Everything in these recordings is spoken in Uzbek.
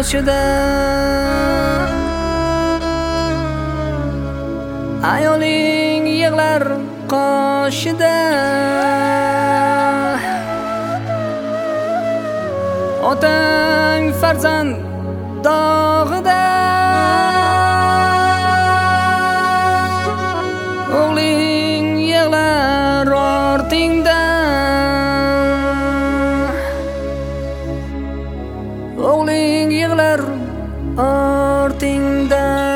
mozor boshida ayoling yig'lar qoshida otang farzand dog'ida o'g'ling yig'lar ortingda ortingda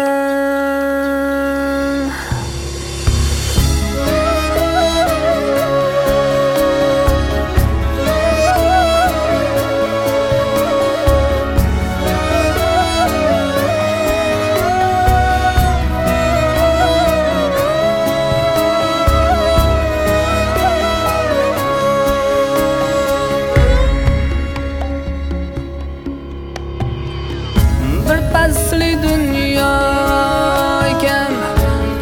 bir pasli dunyo ekan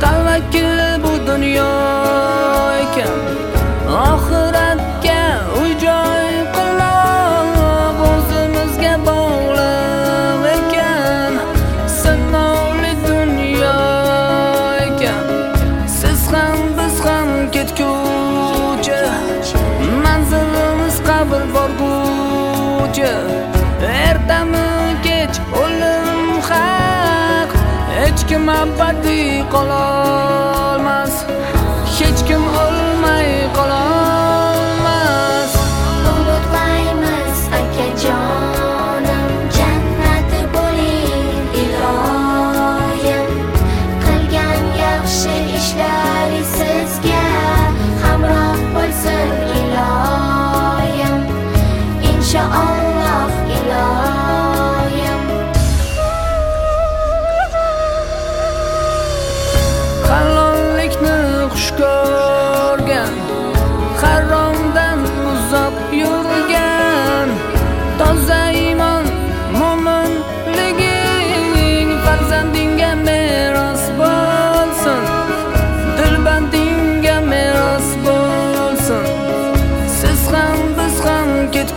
tavakkul bu dunyo ekan oxiratga uy joy qilib o'zimizga bog'liq ekan sinovli dunyo ekan siz ham biz ham ketguvchi manzilimiz qabr borguvchi my body color.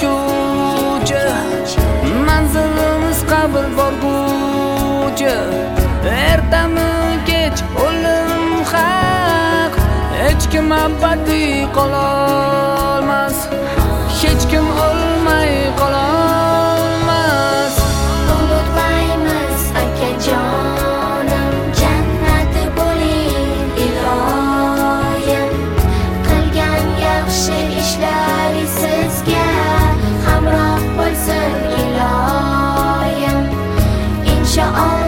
Ham manzilimiz qabr borguvchi ertami kech o'lim haq. Hech kim abadiy qololmas your own